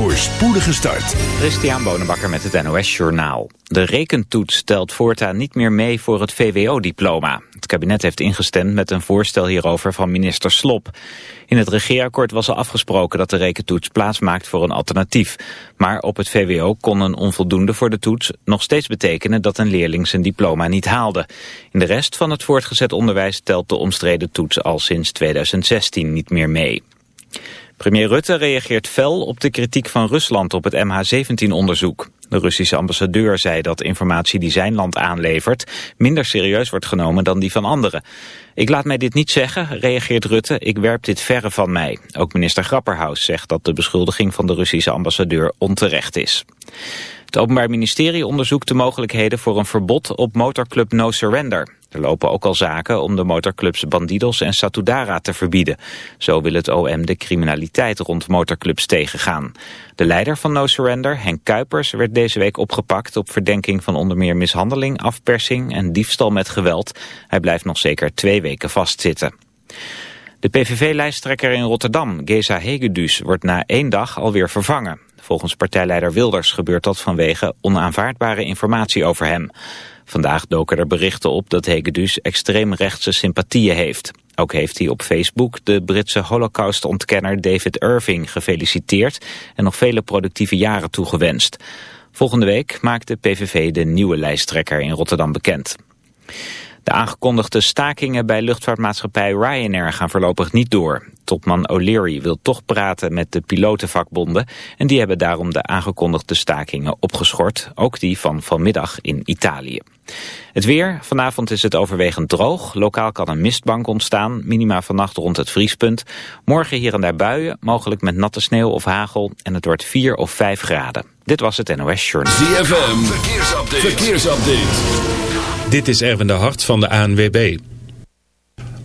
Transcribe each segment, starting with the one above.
Voor spoedige start. Christian Bonenbakker met het NOS Journaal. De rekentoets telt voortaan niet meer mee voor het VWO-diploma. Het kabinet heeft ingestemd met een voorstel hierover van minister Slop. In het regeerakkoord was al afgesproken dat de rekentoets plaatsmaakt voor een alternatief. Maar op het VWO kon een onvoldoende voor de toets nog steeds betekenen dat een leerling zijn diploma niet haalde. In de rest van het voortgezet onderwijs telt de omstreden toets al sinds 2016 niet meer mee. Premier Rutte reageert fel op de kritiek van Rusland op het MH17-onderzoek. De Russische ambassadeur zei dat informatie die zijn land aanlevert minder serieus wordt genomen dan die van anderen. Ik laat mij dit niet zeggen, reageert Rutte, ik werp dit verre van mij. Ook minister Grapperhaus zegt dat de beschuldiging van de Russische ambassadeur onterecht is. Het Openbaar Ministerie onderzoekt de mogelijkheden voor een verbod op motorclub No Surrender. Er lopen ook al zaken om de motorclubs Bandidos en Satudara te verbieden. Zo wil het OM de criminaliteit rond motorclubs tegengaan. De leider van No Surrender, Henk Kuipers, werd deze week opgepakt op verdenking van onder meer mishandeling, afpersing en diefstal met geweld. Hij blijft nog zeker twee weken vastzitten. De PVV-lijsttrekker in Rotterdam, Geza Hegedus, wordt na één dag alweer vervangen. Volgens partijleider Wilders gebeurt dat vanwege onaanvaardbare informatie over hem. Vandaag doken er berichten op dat Hegedus extreemrechtse sympathieën heeft. Ook heeft hij op Facebook de Britse holocaustontkenner David Irving gefeliciteerd en nog vele productieve jaren toegewenst. Volgende week maakt de PVV de nieuwe lijsttrekker in Rotterdam bekend. De aangekondigde stakingen bij luchtvaartmaatschappij Ryanair gaan voorlopig niet door. Topman O'Leary wil toch praten met de pilotenvakbonden en die hebben daarom de aangekondigde stakingen opgeschort, ook die van vanmiddag in Italië. Het weer, vanavond is het overwegend droog, lokaal kan een mistbank ontstaan, minima vannacht rond het vriespunt. Morgen hier en daar buien, mogelijk met natte sneeuw of hagel en het wordt 4 of 5 graden. Dit was het NOS Journal. ZFM, verkeersupdate. verkeersupdate. Dit is Erwin de Hart van de ANWB.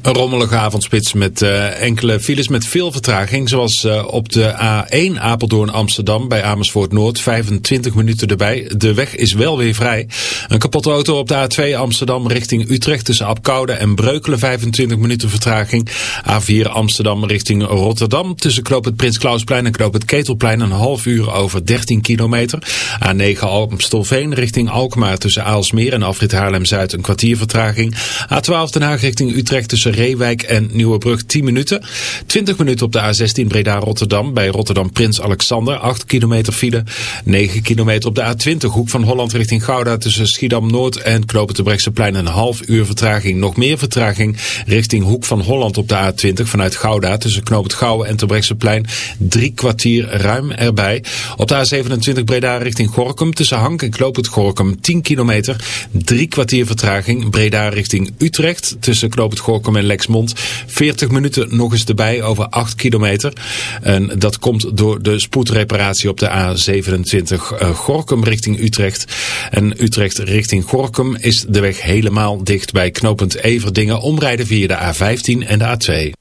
Een rommelige avondspits met uh, enkele files met veel vertraging. Zoals uh, op de A1 Apeldoorn-Amsterdam bij Amersfoort Noord. 25 minuten erbij. De weg is wel weer vrij. Een kapotte auto op de A2 Amsterdam richting Utrecht tussen Apkoude en Breukelen. 25 minuten vertraging. A4 Amsterdam richting Rotterdam. Tussen Knoop het Prins Klausplein en Knoop het Ketelplein. Een half uur over 13 kilometer. A9 Amstelveen richting Alkmaar tussen Aalsmeer en Afrit Haarlem-Zuid. Een kwartier vertraging. A12 Den Haag richting Utrecht tussen Reewijk en Nieuwebrug 10 minuten. 20 minuten op de A16 Breda-Rotterdam bij Rotterdam Prins Alexander. 8 kilometer file. 9 kilometer op de A20 Hoek van Holland richting Gouda tussen Schiedam-Noord en Knopen de Brechtseplein. Een half uur vertraging. Nog meer vertraging richting Hoek van Holland op de A20 vanuit Gouda tussen Knoop Gouwen en Terbrechtseplein. Drie kwartier ruim erbij. Op de A27 Breda richting Gorkum tussen Hank en Knoop het Gorkum 10 kilometer. Drie kwartier vertraging. Breda richting Utrecht tussen Knoop het Gorkum en Lexmond. 40 minuten nog eens erbij over 8 kilometer. En dat komt door de spoedreparatie op de A27 uh, Gorkum richting Utrecht. En Utrecht richting Gorkum is de weg helemaal dicht bij knooppunt Everdingen. Omrijden via de A15 en de A2.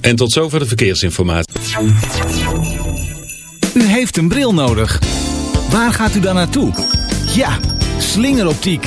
En tot zover de verkeersinformatie. U heeft een bril nodig. Waar gaat u dan naartoe? Ja, slingeroptiek.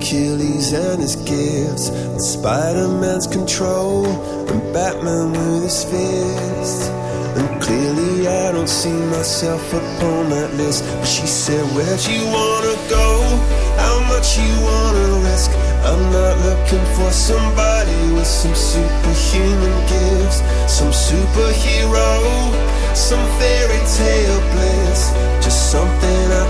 Hercules and his gifts, and Spider Man's control, and Batman with his fists. And clearly, I don't see myself upon that list. But she said, Where'd you wanna go? How much you wanna risk? I'm not looking for somebody with some superhuman gifts, some superhero, some fairy tale bliss. Just something I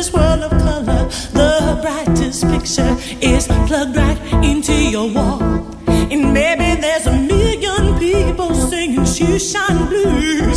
this world of color, the brightest picture is plugged right into your wall. And maybe there's a million people singing shoeshine blues.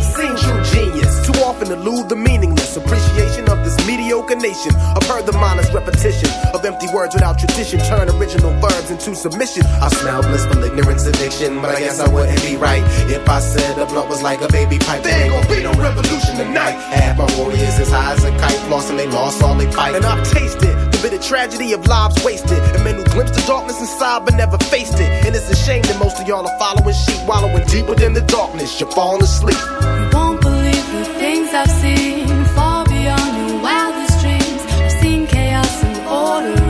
I've seen true genius, too often elude the meaningless appreciation of this mediocre nation. I've heard the mindless repetition of empty words without tradition turn original verbs into submission. I smell blissful ignorance addiction, but I guess I wouldn't be right if I said the blunt was like a baby pipe. There ain't gonna be no revolution tonight. Half my warriors as high as a kite, lost and they lost all they fight. And I've tasted the bitter tragedy of lives wasted, and men who glimpsed the darkness inside but never faced it. And it's a shame that most of y'all are following sheep, wallowing deeper than the darkness. You're falling asleep. You won't believe the things I've seen far beyond your wildest dreams. I've seen chaos and order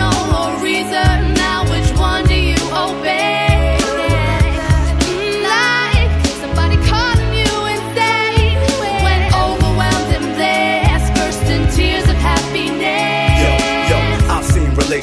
no more reason.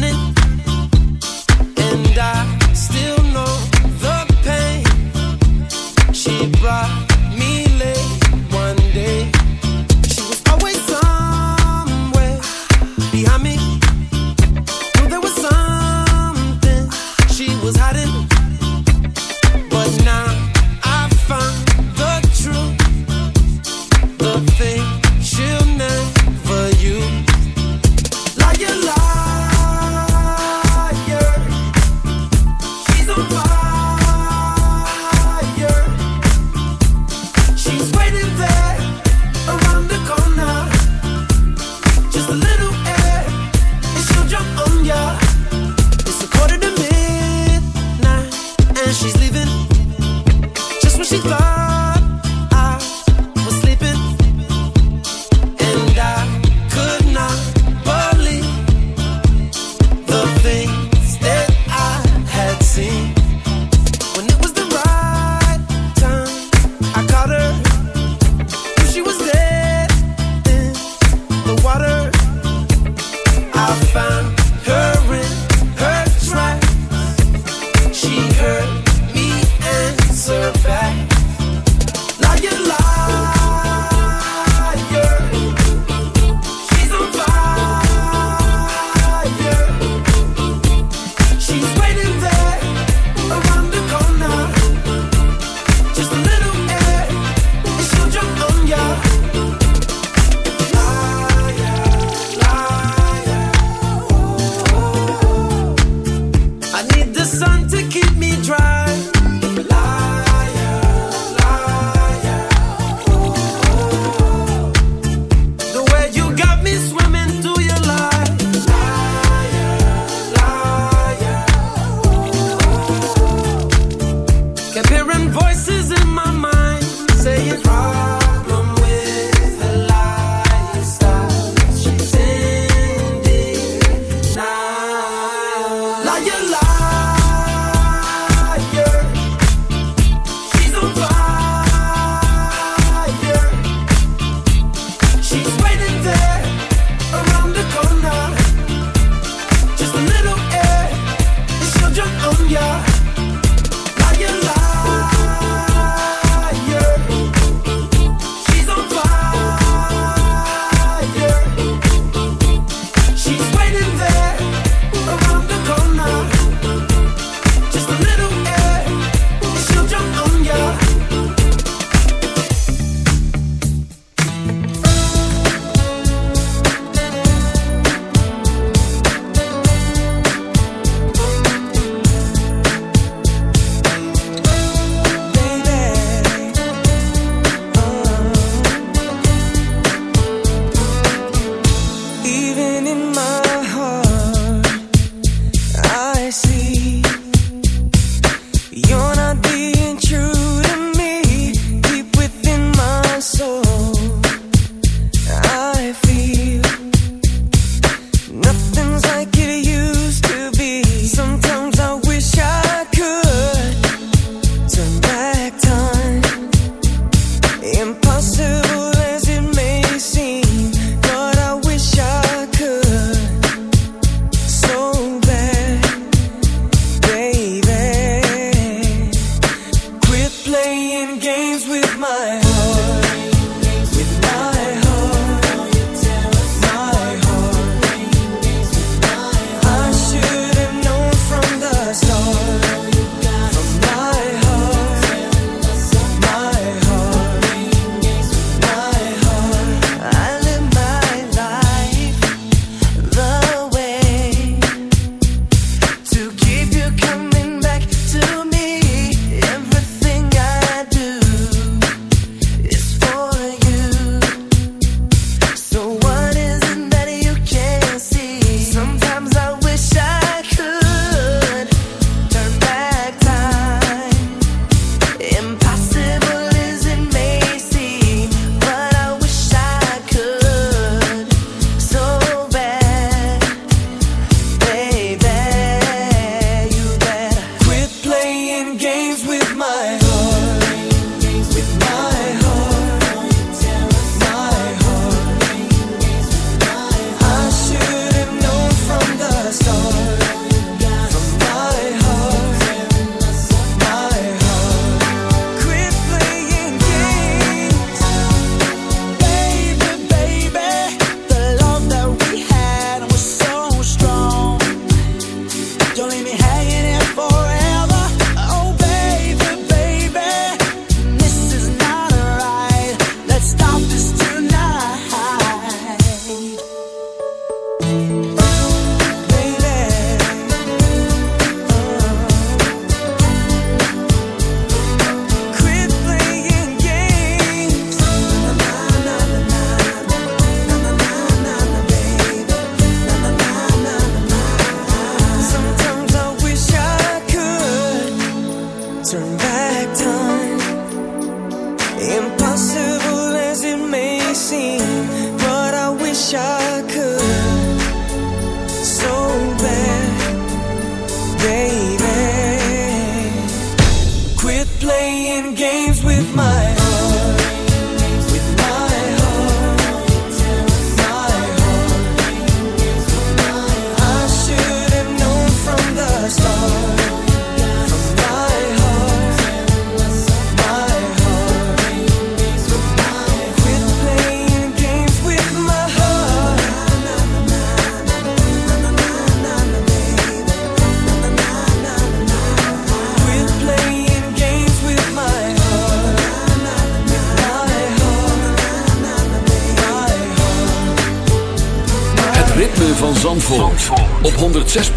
burning.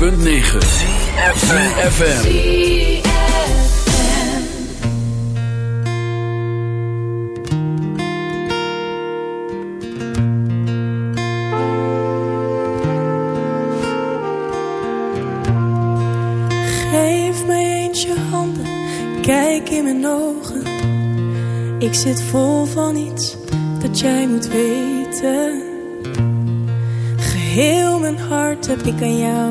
Punt 9: Geef mij eens je handen kijk in mijn ogen. Ik zit vol van iets dat jij moet weten. Geheel mijn hart heb ik aan jou